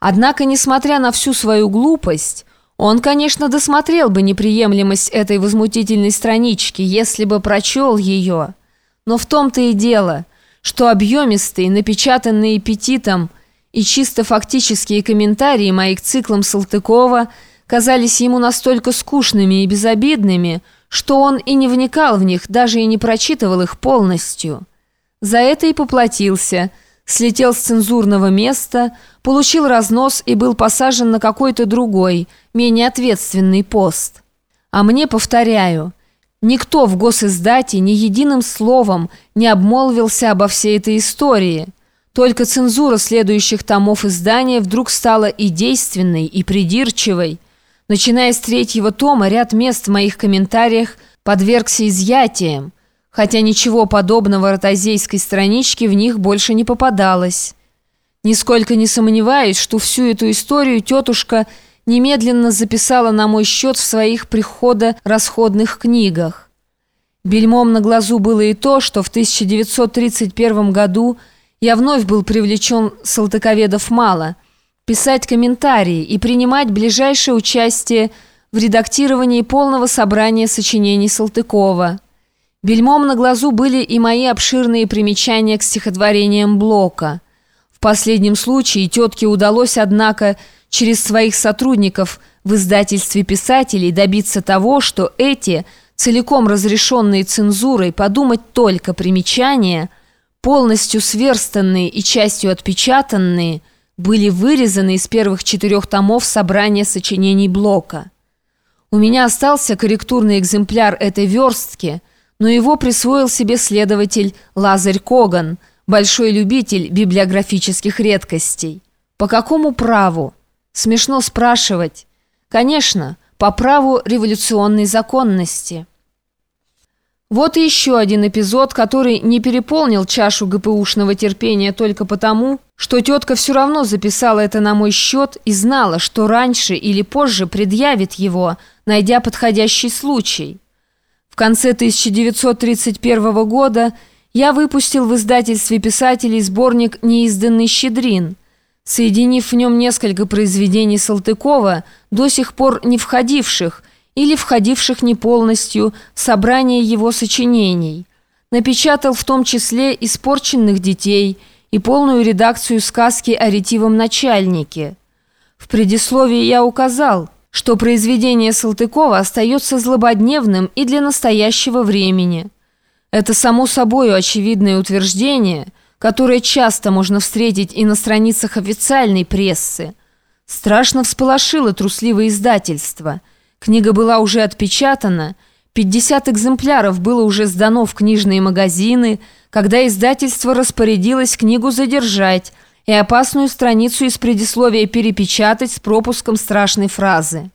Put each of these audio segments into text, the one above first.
Однако, несмотря на всю свою глупость, он, конечно, досмотрел бы неприемлемость этой возмутительной странички, если бы прочел ее. Но в том-то и дело, что объемистые, напечатанные аппетитом и чисто фактические комментарии моих циклам Салтыкова казались ему настолько скучными и безобидными, что он и не вникал в них, даже и не прочитывал их полностью. За это и поплатился – слетел с цензурного места, получил разнос и был посажен на какой-то другой, менее ответственный пост. А мне, повторяю, никто в госиздате ни единым словом не обмолвился обо всей этой истории. Только цензура следующих томов издания вдруг стала и действенной, и придирчивой. Начиная с третьего тома, ряд мест в моих комментариях подвергся изъятиям, хотя ничего подобного ротозейской страничке в них больше не попадалось. Нисколько не сомневаюсь, что всю эту историю тетушка немедленно записала на мой счет в своих приходо-расходных книгах. Бельмом на глазу было и то, что в 1931 году я вновь был привлечен салтыковедов мало, писать комментарии и принимать ближайшее участие в редактировании полного собрания сочинений Салтыкова. Бельмом на глазу были и мои обширные примечания к стихотворениям Блока. В последнем случае тетке удалось, однако, через своих сотрудников в издательстве писателей добиться того, что эти, целиком разрешенные цензурой, подумать только примечания, полностью сверстанные и частью отпечатанные, были вырезаны из первых четырех томов собрания сочинений Блока. У меня остался корректурный экземпляр этой верстки – но его присвоил себе следователь Лазарь Коган, большой любитель библиографических редкостей. По какому праву? Смешно спрашивать. Конечно, по праву революционной законности. Вот и еще один эпизод, который не переполнил чашу ГПУшного терпения только потому, что тетка все равно записала это на мой счет и знала, что раньше или позже предъявит его, найдя подходящий случай конце 1931 года я выпустил в издательстве писателей сборник «Неизданный щедрин», соединив в нем несколько произведений Салтыкова, до сих пор не входивших или входивших не полностью в собрание его сочинений. Напечатал в том числе «Испорченных детей» и полную редакцию сказки о ретивом начальнике. В предисловии я указал – что произведение Салтыкова остается злободневным и для настоящего времени. Это само собой очевидное утверждение, которое часто можно встретить и на страницах официальной прессы. Страшно всполошило трусливое издательство. Книга была уже отпечатана, 50 экземпляров было уже сдано в книжные магазины, когда издательство распорядилось книгу задержать – и опасную страницу из предисловия перепечатать с пропуском страшной фразы.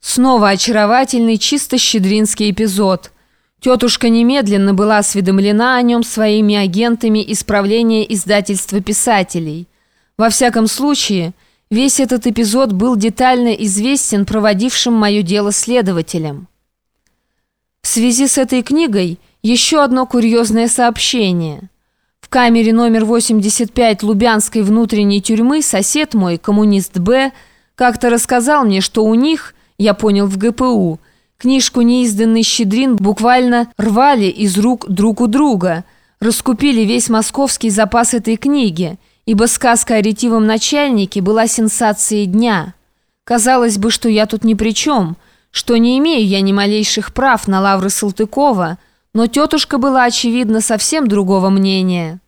Снова очаровательный, чисто щедринский эпизод. Тетушка немедленно была осведомлена о нем своими агентами исправления издательства писателей. Во всяком случае, весь этот эпизод был детально известен проводившим мое дело следователям. В связи с этой книгой еще одно курьезное сообщение – камере номер 85 Лубянской внутренней тюрьмы сосед мой, коммунист Б, как-то рассказал мне, что у них, я понял, в ГПУ, книжку неизданный щедрин буквально рвали из рук друг у друга, раскупили весь московский запас этой книги, ибо сказка о ретивом начальнике была сенсацией дня. Казалось бы, что я тут ни при чем, что не имею я ни малейших прав на лавры Салтыкова, но тетушка была, очевидно, совсем другого мнения.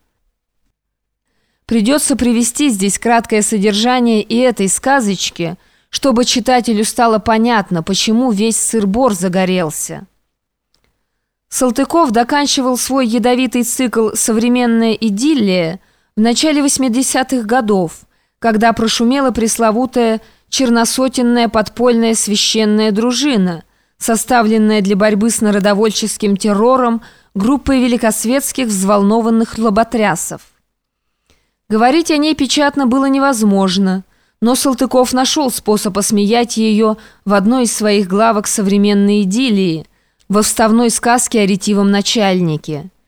Придется привести здесь краткое содержание и этой сказочки, чтобы читателю стало понятно, почему весь сыр-бор загорелся. Салтыков доканчивал свой ядовитый цикл «Современная идиллия» в начале 80-х годов, когда прошумела пресловутая черносотенная подпольная священная дружина, составленная для борьбы с народовольческим террором группой великосветских взволнованных лоботрясов. Говорить о ней печатно было невозможно, но Салтыков нашел способ осмеять ее в одной из своих главок современной идиллии, во вставной сказке о ретивом начальнике.